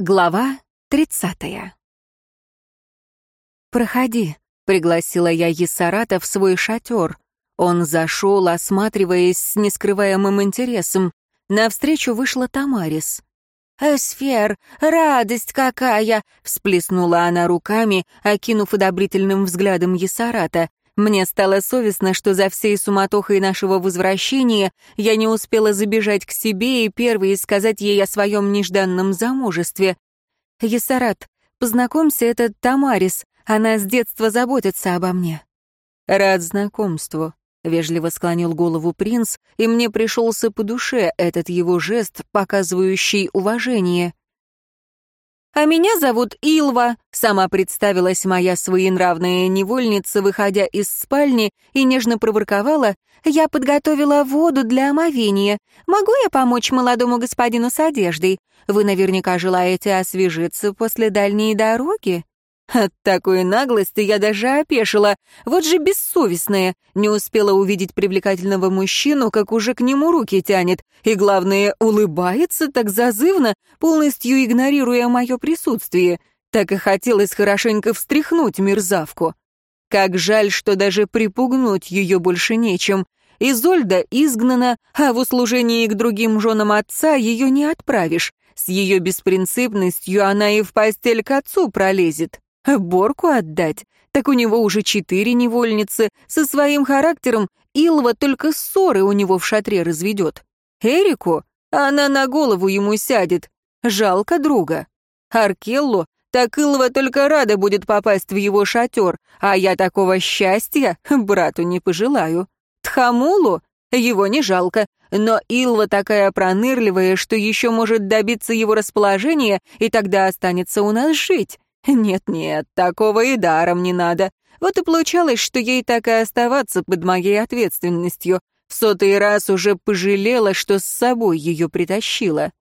Глава тридцатая. «Проходи», — пригласила я Ессарата в свой шатер. Он зашел, осматриваясь с нескрываемым интересом. Навстречу вышла Тамарис. «Эсфер, радость какая!» — всплеснула она руками, окинув одобрительным взглядом Ессарата. Мне стало совестно, что за всей суматохой нашего возвращения я не успела забежать к себе и первой сказать ей о своем нежданном замужестве. «Есарат, познакомься, это Тамарис, она с детства заботится обо мне». «Рад знакомству», — вежливо склонил голову принц, и мне пришелся по душе этот его жест, показывающий уважение. «А меня зовут Илва», — сама представилась моя своенравная невольница, выходя из спальни, и нежно проворковала, «Я подготовила воду для омовения. Могу я помочь молодому господину с одеждой? Вы наверняка желаете освежиться после дальней дороги?» От такой наглости я даже опешила. Вот же бессовестная. Не успела увидеть привлекательного мужчину, как уже к нему руки тянет. И, главное, улыбается так зазывно, полностью игнорируя мое присутствие. Так и хотелось хорошенько встряхнуть мерзавку. Как жаль, что даже припугнуть ее больше нечем. Изольда изгнана, а в услужении к другим женам отца ее не отправишь. С ее беспринципностью она и в постель к отцу пролезет. Борку отдать? Так у него уже четыре невольницы. Со своим характером Илва только ссоры у него в шатре разведет. Эрику? Она на голову ему сядет. Жалко друга. Аркеллу? Так Илва только рада будет попасть в его шатер, а я такого счастья брату не пожелаю. Тхамулу? Его не жалко, но Илва такая пронырливая, что еще может добиться его расположения, и тогда останется у нас жить. Нет-нет, такого и даром не надо. Вот и получалось, что ей так и оставаться под моей ответственностью. В сотый раз уже пожалела, что с собой ее притащила.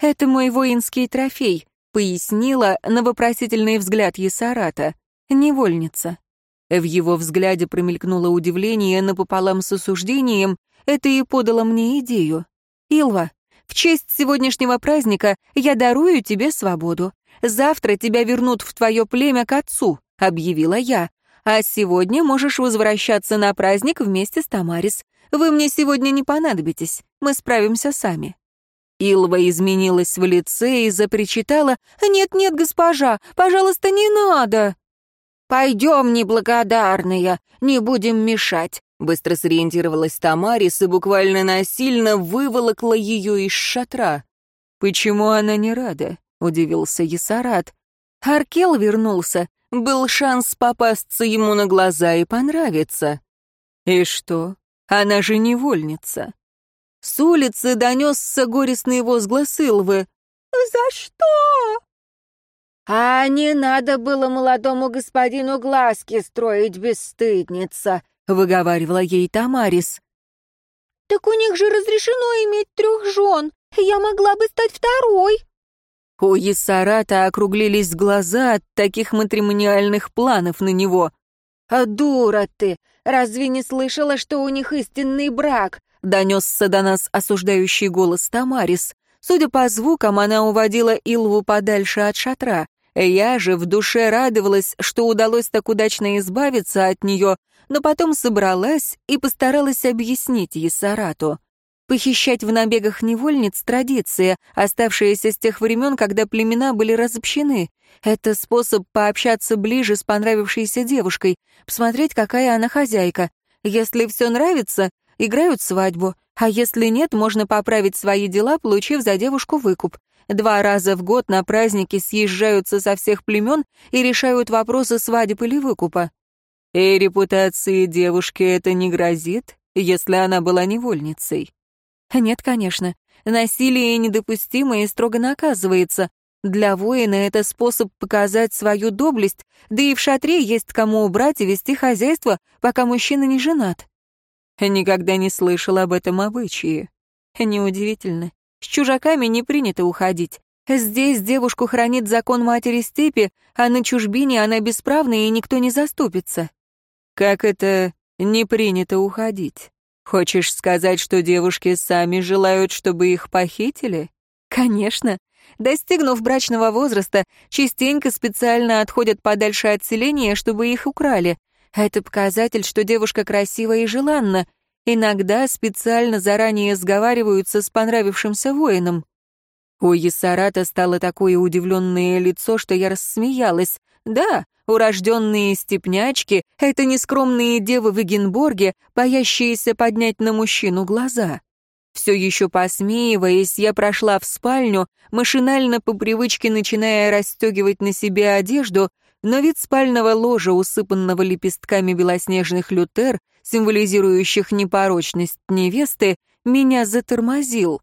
«Это мой воинский трофей», — пояснила на вопросительный взгляд Есарата. «Невольница». В его взгляде промелькнуло удивление напополам с осуждением, это и подало мне идею. «Илва, в честь сегодняшнего праздника я дарую тебе свободу. Завтра тебя вернут в твое племя к отцу», — объявила я. «А сегодня можешь возвращаться на праздник вместе с Тамарис. Вы мне сегодня не понадобитесь, мы справимся сами». Илва изменилась в лице и запричитала «Нет-нет, госпожа, пожалуйста, не надо!» «Пойдем, неблагодарная, не будем мешать», быстро сориентировалась Тамарис и буквально насильно выволокла ее из шатра. «Почему она не рада?» — удивился Есарат. Аркел вернулся. Был шанс попасться ему на глаза и понравиться. И что? Она же невольница. С улицы донесся горестный возглас Илвы. «За что?» «А не надо было молодому господину глазки строить, бесстыдница», — выговаривала ей Тамарис. «Так у них же разрешено иметь трех жен. Я могла бы стать второй», у Ессарата округлились глаза от таких матримониальных планов на него. «А дура ты! Разве не слышала, что у них истинный брак?» — донесся до нас осуждающий голос Тамарис. Судя по звукам, она уводила Илву подальше от шатра. Я же в душе радовалась, что удалось так удачно избавиться от нее, но потом собралась и постаралась объяснить Ессарату. Похищать в набегах невольниц — традиция, оставшаяся с тех времен, когда племена были разобщены. Это способ пообщаться ближе с понравившейся девушкой, посмотреть, какая она хозяйка. Если все нравится, играют свадьбу, а если нет, можно поправить свои дела, получив за девушку выкуп. Два раза в год на праздники съезжаются со всех племен и решают вопросы свадеб или выкупа. И репутации девушки это не грозит, если она была невольницей. Нет, конечно. Насилие недопустимо и строго наказывается. Для воина это способ показать свою доблесть, да и в шатре есть кому убрать и вести хозяйство, пока мужчина не женат. Никогда не слышал об этом обычае. Неудивительно. С чужаками не принято уходить. Здесь девушку хранит закон матери степи, а на чужбине она бесправна и никто не заступится. Как это не принято уходить? Хочешь сказать, что девушки сами желают, чтобы их похитили? Конечно. Достигнув брачного возраста, частенько специально отходят подальше от селения, чтобы их украли. Это показатель, что девушка красива и желанна. Иногда специально заранее сговариваются с понравившимся воином. У Есарата стало такое удивленное лицо, что я рассмеялась. Да, урожденные степнячки — это нескромные девы в Эгенборге, боящиеся поднять на мужчину глаза. Все еще посмеиваясь, я прошла в спальню, машинально по привычке начиная расстегивать на себе одежду, но вид спального ложа, усыпанного лепестками белоснежных лютер, символизирующих непорочность невесты, меня затормозил.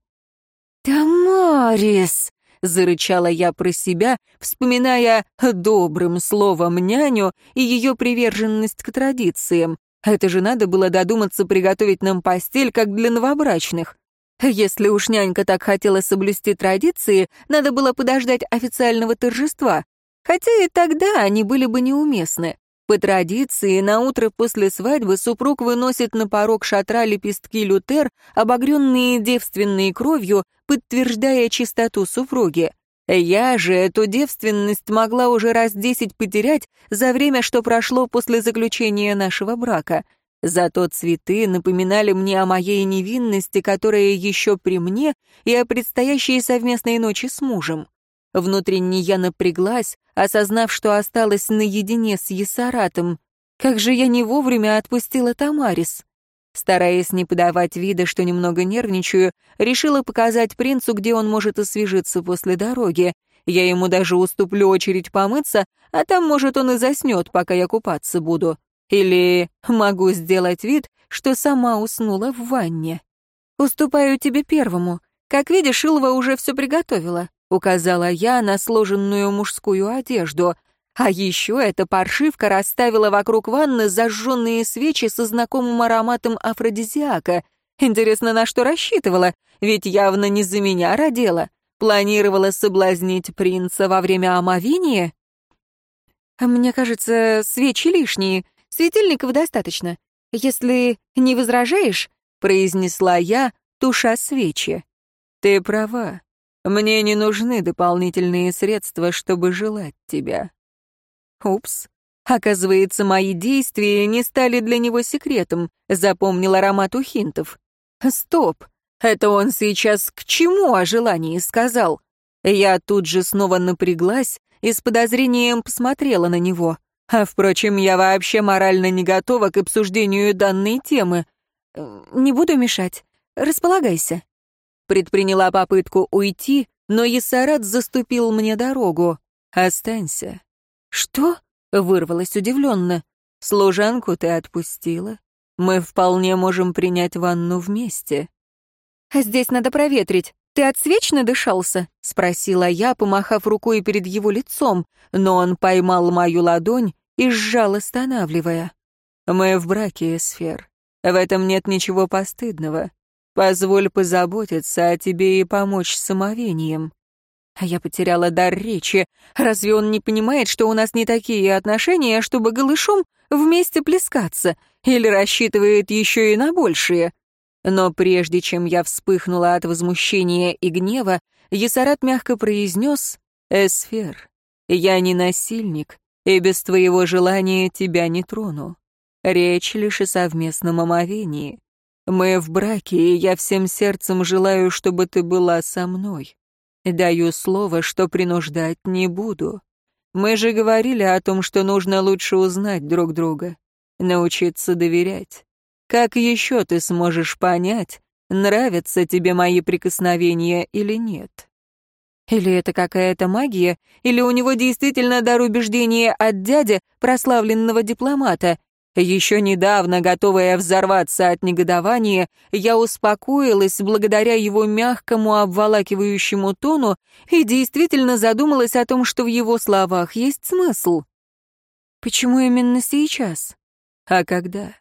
«Тамарис!» — зарычала я про себя, вспоминая добрым словом няню и ее приверженность к традициям. Это же надо было додуматься приготовить нам постель, как для новобрачных. Если уж нянька так хотела соблюсти традиции, надо было подождать официального торжества. Хотя и тогда они были бы неуместны. По традиции, на утро после свадьбы супруг выносит на порог шатра лепестки лютер, обогренные девственной кровью, подтверждая чистоту супруги. Я же эту девственность могла уже раз десять потерять за время, что прошло после заключения нашего брака. Зато цветы напоминали мне о моей невинности, которая еще при мне, и о предстоящей совместной ночи с мужем. Внутренне я напряглась, осознав, что осталась наедине с Есаратом. Как же я не вовремя отпустила Тамарис. Стараясь не подавать вида, что немного нервничаю, решила показать принцу, где он может освежиться после дороги. Я ему даже уступлю очередь помыться, а там, может, он и заснет, пока я купаться буду. Или могу сделать вид, что сама уснула в ванне. «Уступаю тебе первому. Как видишь, Илва уже все приготовила», — указала я на сложенную мужскую одежду. А еще эта паршивка расставила вокруг ванны зажженные свечи со знакомым ароматом афродизиака. Интересно, на что рассчитывала? Ведь явно не за меня родила. Планировала соблазнить принца во время омовения? Мне кажется, свечи лишние. Светильников достаточно. Если не возражаешь, произнесла я, туша свечи. Ты права. Мне не нужны дополнительные средства, чтобы желать тебя. Упс. Оказывается, мои действия не стали для него секретом, запомнил аромат у хинтов. Стоп, это он сейчас к чему о желании сказал? Я тут же снова напряглась и с подозрением посмотрела на него. А, впрочем, я вообще морально не готова к обсуждению данной темы. Не буду мешать. Располагайся. Предприняла попытку уйти, но Есарат заступил мне дорогу. «Останься». «Что?» — вырвалась удивленно. «Служанку ты отпустила. Мы вполне можем принять ванну вместе». «А здесь надо проветрить. Ты от свеч надышался?» — спросила я, помахав рукой перед его лицом, но он поймал мою ладонь и сжал, останавливая. «Мы в браке, Эсфер. В этом нет ничего постыдного. Позволь позаботиться о тебе и помочь с самовением. Я потеряла дар речи. Разве он не понимает, что у нас не такие отношения, чтобы голышом вместе плескаться? Или рассчитывает еще и на большие? Но прежде чем я вспыхнула от возмущения и гнева, Есарат мягко произнес «Эсфер, я не насильник, и без твоего желания тебя не трону. Речь лишь о совместном омовении. Мы в браке, и я всем сердцем желаю, чтобы ты была со мной. Даю слово, что принуждать не буду. Мы же говорили о том, что нужно лучше узнать друг друга, научиться доверять. Как еще ты сможешь понять, нравятся тебе мои прикосновения или нет? Или это какая-то магия, или у него действительно дар убеждения от дяди, прославленного дипломата, еще недавно, готовая взорваться от негодования, я успокоилась благодаря его мягкому обволакивающему тону и действительно задумалась о том, что в его словах есть смысл. Почему именно сейчас? А когда?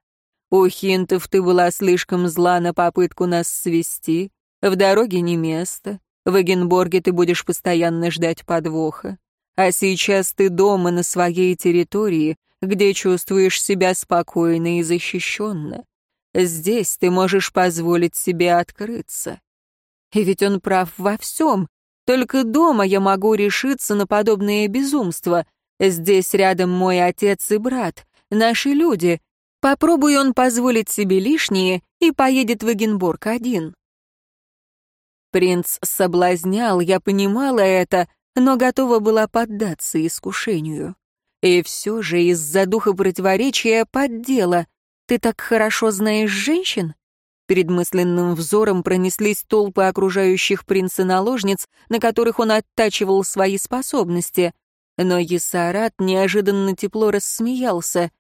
У хинтов ты была слишком зла на попытку нас свести, в дороге не место, в Эгенборге ты будешь постоянно ждать подвоха. А сейчас ты дома на своей территории, где чувствуешь себя спокойно и защищенно. Здесь ты можешь позволить себе открыться. И ведь он прав во всем. Только дома я могу решиться на подобное безумство. Здесь рядом мой отец и брат, наши люди. Попробуй он позволить себе лишнее и поедет в Эгенбург один. Принц соблазнял, я понимала это, но готова была поддаться искушению. И все же из-за духа противоречия поддела. Ты так хорошо знаешь женщин? Перед мысленным взором пронеслись толпы окружающих принца-наложниц, на которых он оттачивал свои способности. Но Есарат неожиданно тепло рассмеялся.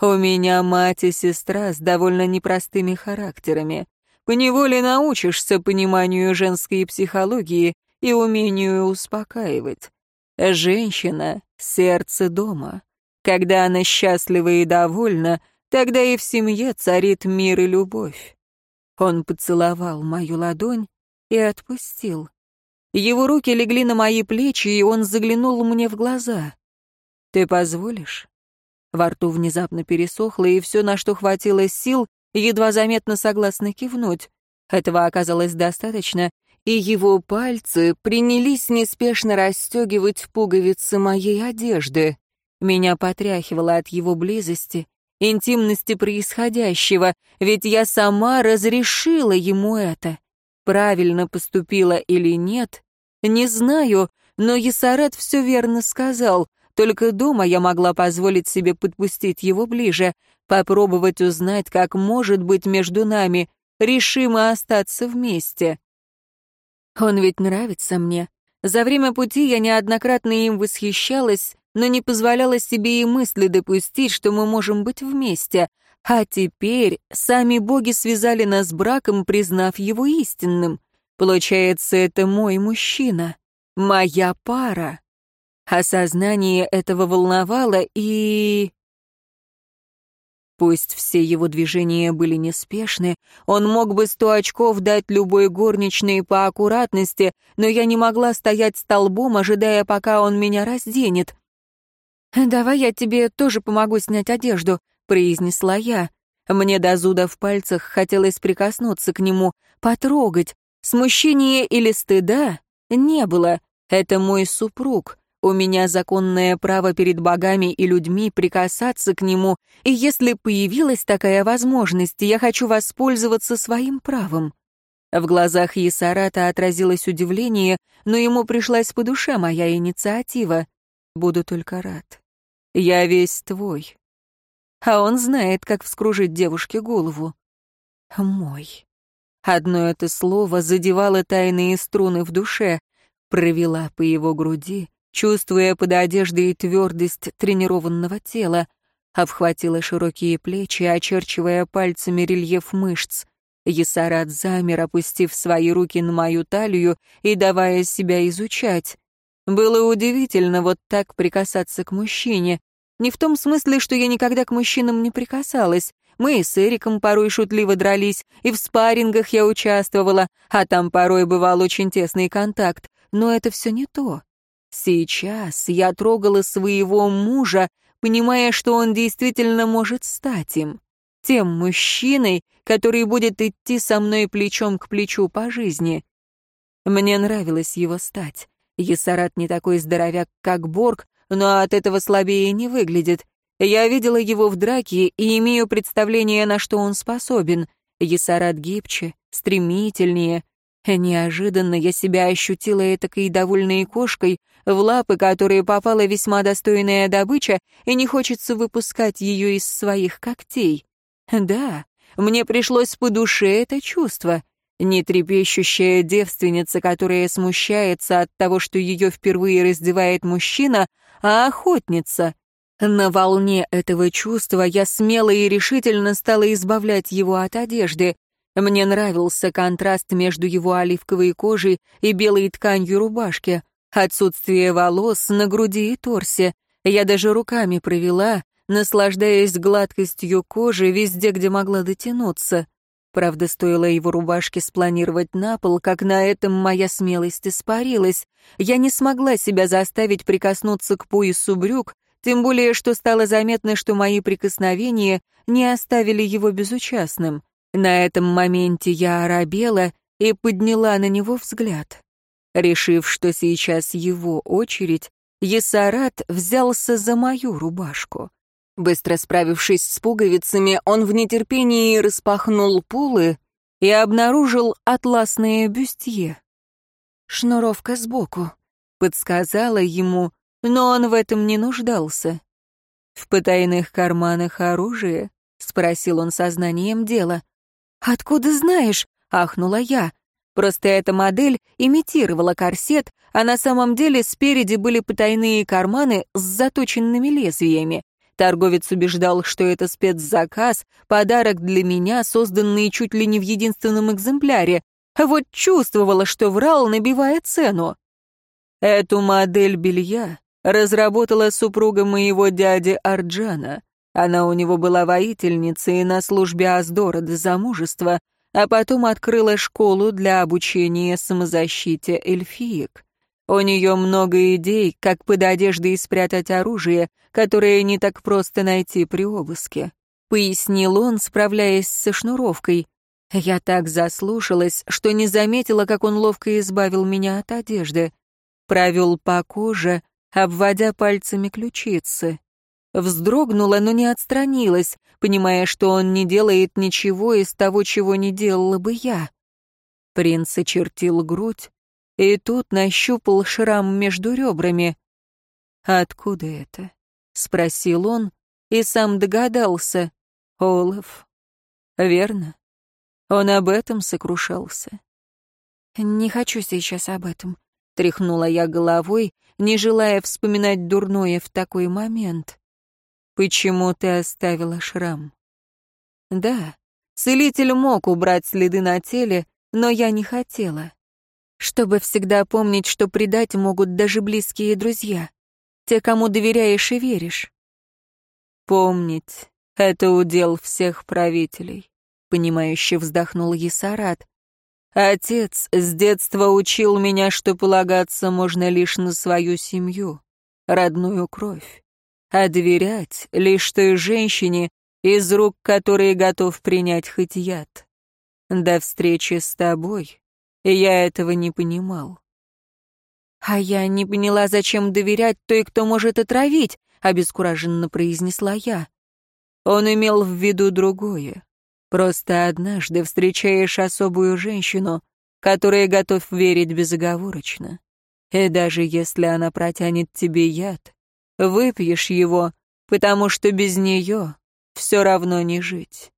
«У меня мать и сестра с довольно непростыми характерами. Поневоле научишься пониманию женской психологии и умению успокаивать. Женщина — сердце дома. Когда она счастлива и довольна, тогда и в семье царит мир и любовь. Он поцеловал мою ладонь и отпустил. Его руки легли на мои плечи, и он заглянул мне в глаза. «Ты позволишь?» Во рту внезапно пересохло, и все, на что хватило сил, едва заметно согласно кивнуть. Этого оказалось достаточно, и его пальцы принялись неспешно расстегивать пуговицы моей одежды. Меня потряхивало от его близости, интимности происходящего, ведь я сама разрешила ему это. Правильно поступила или нет, не знаю, но Есарет все верно сказал. Только дома я могла позволить себе подпустить его ближе, попробовать узнать, как может быть между нами, решимо остаться вместе. Он ведь нравится мне. За время пути я неоднократно им восхищалась, но не позволяла себе и мысли допустить, что мы можем быть вместе. А теперь сами боги связали нас браком, признав его истинным. Получается, это мой мужчина, моя пара. Осознание этого волновало и... Пусть все его движения были неспешны, он мог бы сто очков дать любой горничной по аккуратности, но я не могла стоять столбом, ожидая, пока он меня разденет. «Давай я тебе тоже помогу снять одежду», — произнесла я. Мне до зуда в пальцах хотелось прикоснуться к нему, потрогать. Смущения или стыда не было. Это мой супруг. У меня законное право перед богами и людьми прикасаться к нему, и если появилась такая возможность, я хочу воспользоваться своим правом». В глазах Есарата отразилось удивление, но ему пришлась по душе моя инициатива. «Буду только рад. Я весь твой». А он знает, как вскружить девушке голову. «Мой». Одно это слово задевало тайные струны в душе, провела по его груди, чувствуя под одеждой твердость тренированного тела, обхватила широкие плечи, очерчивая пальцами рельеф мышц. Есарат замер, опустив свои руки на мою талию и давая себя изучать. Было удивительно вот так прикасаться к мужчине. Не в том смысле, что я никогда к мужчинам не прикасалась. Мы с Эриком порой шутливо дрались, и в спаррингах я участвовала, а там порой бывал очень тесный контакт. Но это все не то. Сейчас я трогала своего мужа, понимая, что он действительно может стать им. Тем мужчиной, который будет идти со мной плечом к плечу по жизни. Мне нравилось его стать. Есарат не такой здоровяк, как Борг, но от этого слабее не выглядит. Я видела его в драке и имею представление, на что он способен. Есарат гибче, стремительнее, Неожиданно я себя ощутила этакой довольной кошкой, в лапы которой попала весьма достойная добыча, и не хочется выпускать ее из своих когтей. Да, мне пришлось по душе это чувство. Не трепещущая девственница, которая смущается от того, что ее впервые раздевает мужчина, а охотница. На волне этого чувства я смело и решительно стала избавлять его от одежды. Мне нравился контраст между его оливковой кожей и белой тканью рубашки, отсутствие волос на груди и торсе. Я даже руками провела, наслаждаясь гладкостью кожи везде, где могла дотянуться. Правда, стоило его рубашке спланировать на пол, как на этом моя смелость испарилась. Я не смогла себя заставить прикоснуться к поясу брюк, тем более, что стало заметно, что мои прикосновения не оставили его безучастным. На этом моменте я оробела и подняла на него взгляд. Решив, что сейчас его очередь, Есарат взялся за мою рубашку. Быстро справившись с пуговицами, он в нетерпении распахнул пулы и обнаружил атласное бюстье. «Шнуровка сбоку», — подсказала ему, но он в этом не нуждался. «В потайных карманах оружие?» — спросил он сознанием дела. «Откуда знаешь?» — ахнула я. Просто эта модель имитировала корсет, а на самом деле спереди были потайные карманы с заточенными лезвиями. Торговец убеждал, что это спецзаказ, подарок для меня, созданный чуть ли не в единственном экземпляре. Вот чувствовала, что врал, набивая цену. Эту модель белья разработала супруга моего дяди Арджана. Она у него была воительницей на службе Аздора до замужества, а потом открыла школу для обучения самозащите эльфиек. У нее много идей, как под одеждой спрятать оружие, которое не так просто найти при обыске. Пояснил он, справляясь со шнуровкой. Я так заслушалась, что не заметила, как он ловко избавил меня от одежды. Провел по коже, обводя пальцами ключицы. Вздрогнула, но не отстранилась, понимая, что он не делает ничего из того, чего не делала бы я. Принц очертил грудь, и тут нащупал шрам между ребрами. «Откуда это?» — спросил он, и сам догадался. «Олаф». «Верно?» Он об этом сокрушался. «Не хочу сейчас об этом», — тряхнула я головой, не желая вспоминать дурное в такой момент. «Почему ты оставила шрам?» «Да, целитель мог убрать следы на теле, но я не хотела. Чтобы всегда помнить, что предать могут даже близкие друзья, те, кому доверяешь и веришь». «Помнить — это удел всех правителей», — понимающе вздохнул Есарат. «Отец с детства учил меня, что полагаться можно лишь на свою семью, родную кровь а доверять лишь той женщине, из рук которой готов принять хоть яд. До встречи с тобой я этого не понимал. «А я не поняла, зачем доверять той, кто может отравить», — обескураженно произнесла я. Он имел в виду другое. Просто однажды встречаешь особую женщину, которая готов верить безоговорочно. И даже если она протянет тебе яд, Выпьешь его, потому что без нее все равно не жить.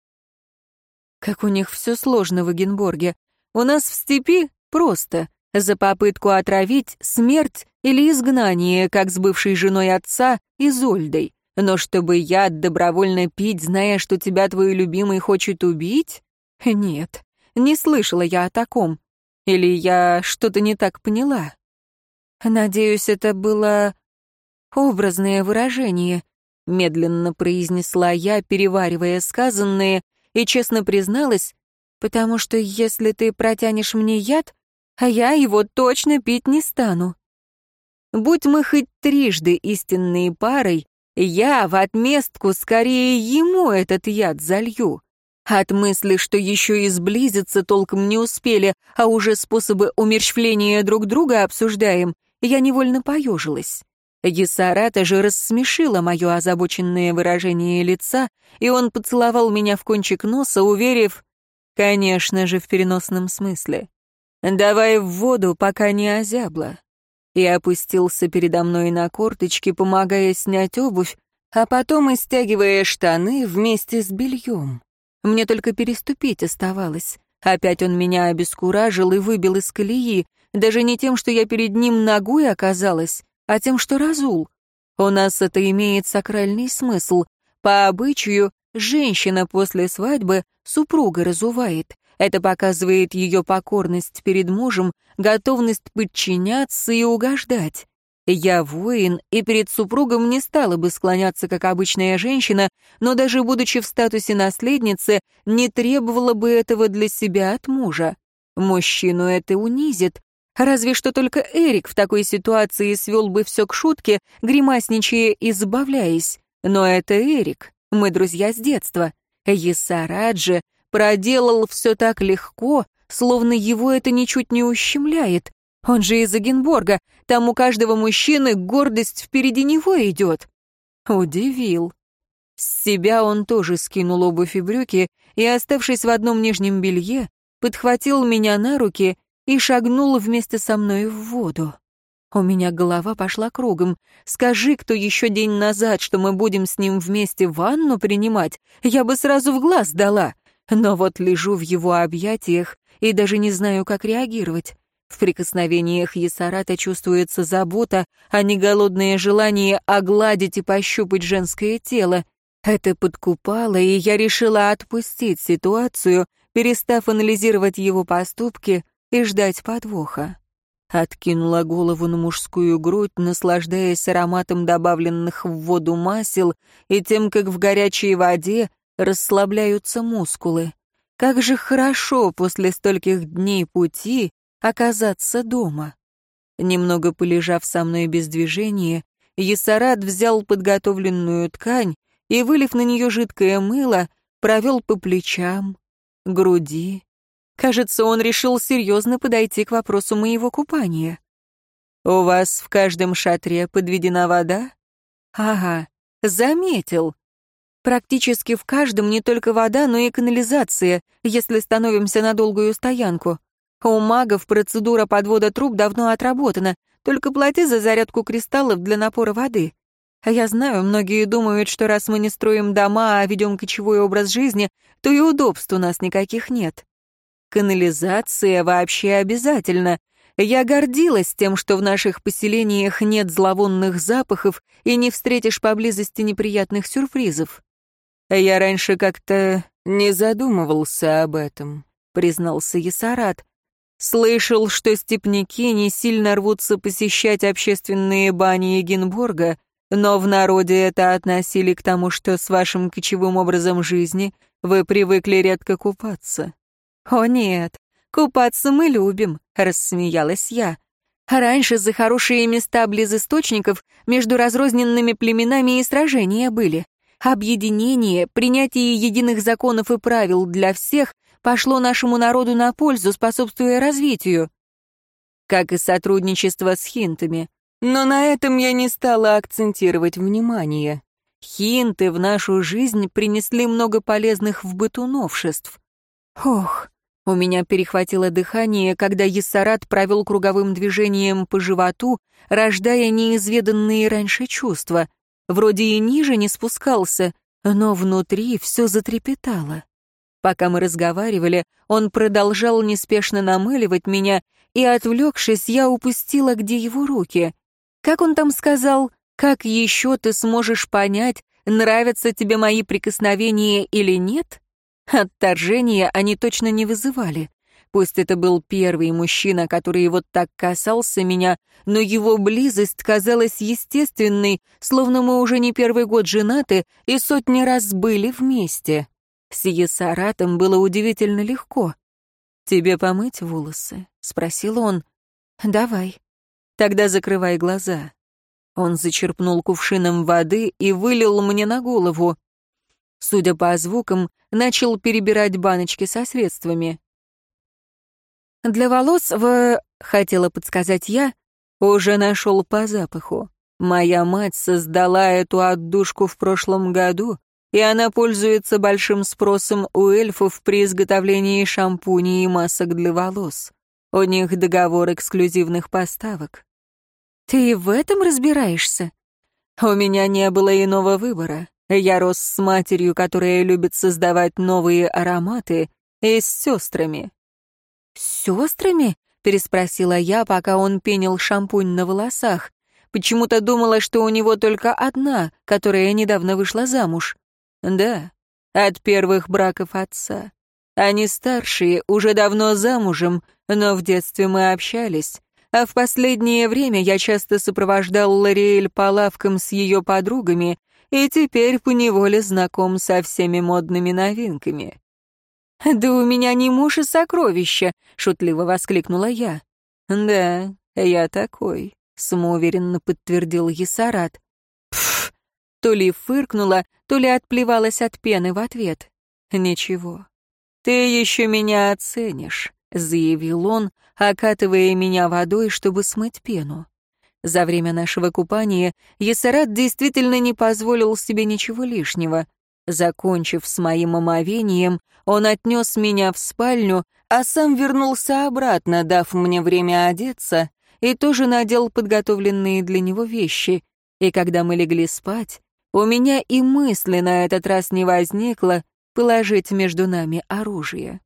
Как у них все сложно в Эгенборге. У нас в степи просто. За попытку отравить смерть или изгнание, как с бывшей женой отца Изольдой. Но чтобы яд добровольно пить, зная, что тебя твой любимый хочет убить? Нет, не слышала я о таком. Или я что-то не так поняла? Надеюсь, это было образное выражение», — медленно произнесла я, переваривая сказанное, и честно призналась, потому что если ты протянешь мне яд, а я его точно пить не стану. Будь мы хоть трижды истинные парой, я в отместку скорее ему этот яд залью. От мысли, что еще и сблизиться толком не успели, а уже способы умерщвления друг друга обсуждаем, я невольно поежилась. Гессарата же рассмешила мое озабоченное выражение лица, и он поцеловал меня в кончик носа, уверив, конечно же, в переносном смысле. «Давай в воду, пока не озябла». И опустился передо мной на корточки, помогая снять обувь, а потом и стягивая штаны вместе с бельем. Мне только переступить оставалось. Опять он меня обескуражил и выбил из колеи, даже не тем, что я перед ним ногой оказалась, а тем, что разул. У нас это имеет сакральный смысл. По обычаю, женщина после свадьбы супруга разувает. Это показывает ее покорность перед мужем, готовность подчиняться и угождать. Я воин, и перед супругом не стала бы склоняться, как обычная женщина, но даже будучи в статусе наследницы, не требовала бы этого для себя от мужа. Мужчину это унизит, Разве что только Эрик в такой ситуации свел бы все к шутке, гримасничая и забавляясь. Но это Эрик, мы друзья с детства. Есараджи проделал все так легко, словно его это ничуть не ущемляет. Он же из Эгенборга, там у каждого мужчины гордость впереди него идет. Удивил. С себя он тоже скинул обувь и брюки и, оставшись в одном нижнем белье, подхватил меня на руки и шагнул вместе со мной в воду. У меня голова пошла кругом. Скажи, кто еще день назад, что мы будем с ним вместе ванну принимать, я бы сразу в глаз дала. Но вот лежу в его объятиях и даже не знаю, как реагировать. В прикосновениях Есарата чувствуется забота, а не голодное желание огладить и пощупать женское тело. Это подкупало, и я решила отпустить ситуацию, перестав анализировать его поступки и ждать подвоха. Откинула голову на мужскую грудь, наслаждаясь ароматом добавленных в воду масел и тем, как в горячей воде расслабляются мускулы. Как же хорошо после стольких дней пути оказаться дома. Немного полежав со мной без движения, Есарат взял подготовленную ткань и, вылив на нее жидкое мыло, провел по плечам, груди. Кажется, он решил серьезно подойти к вопросу моего купания. «У вас в каждом шатре подведена вода?» «Ага, заметил. Практически в каждом не только вода, но и канализация, если становимся на долгую стоянку. У магов процедура подвода труб давно отработана, только плати за зарядку кристаллов для напора воды. Я знаю, многие думают, что раз мы не строим дома, а ведем кочевой образ жизни, то и удобств у нас никаких нет. Канализация вообще обязательно. Я гордилась тем, что в наших поселениях нет зловонных запахов и не встретишь поблизости неприятных сюрпризов. Я раньше как-то не задумывался об этом, признался Ясарат. Слышал, что степняки не сильно рвутся посещать общественные бани Егенборга, но в народе это относили к тому, что с вашим кочевым образом жизни вы привыкли редко купаться. «О нет, купаться мы любим», — рассмеялась я. «Раньше за хорошие места близ источников между разрозненными племенами и сражения были. Объединение, принятие единых законов и правил для всех пошло нашему народу на пользу, способствуя развитию. Как и сотрудничество с хинтами. Но на этом я не стала акцентировать внимание. Хинты в нашу жизнь принесли много полезных в быту новшеств. Ох, у меня перехватило дыхание, когда Ессарат провел круговым движением по животу, рождая неизведанные раньше чувства. Вроде и ниже не спускался, но внутри все затрепетало. Пока мы разговаривали, он продолжал неспешно намыливать меня, и, отвлекшись, я упустила, где его руки. Как он там сказал, как еще ты сможешь понять, нравятся тебе мои прикосновения или нет? Отторжения они точно не вызывали. Пусть это был первый мужчина, который вот так касался меня, но его близость казалась естественной, словно мы уже не первый год женаты и сотни раз были вместе. С Есаратом было удивительно легко. «Тебе помыть волосы?» — спросил он. «Давай. Тогда закрывай глаза». Он зачерпнул кувшином воды и вылил мне на голову. Судя по звукам, начал перебирать баночки со средствами. «Для волос в...» — хотела подсказать я. Уже нашел по запаху. Моя мать создала эту отдушку в прошлом году, и она пользуется большим спросом у эльфов при изготовлении шампуней и масок для волос. У них договор эксклюзивных поставок. Ты в этом разбираешься? У меня не было иного выбора. Я рос с матерью, которая любит создавать новые ароматы, и с сестрами. «С сестрами?» — переспросила я, пока он пенил шампунь на волосах. Почему-то думала, что у него только одна, которая недавно вышла замуж. Да, от первых браков отца. Они старшие, уже давно замужем, но в детстве мы общались. А в последнее время я часто сопровождал Лориэль по лавкам с ее подругами и теперь поневоле знаком со всеми модными новинками. «Да у меня не муж и сокровище!» — шутливо воскликнула я. «Да, я такой», — самоуверенно подтвердил Есарат. То ли фыркнула, то ли отплевалась от пены в ответ. «Ничего. Ты еще меня оценишь», — заявил он, окатывая меня водой, чтобы смыть пену. За время нашего купания Есарат действительно не позволил себе ничего лишнего. Закончив с моим омовением, он отнес меня в спальню, а сам вернулся обратно, дав мне время одеться, и тоже надел подготовленные для него вещи. И когда мы легли спать, у меня и мысли на этот раз не возникло положить между нами оружие.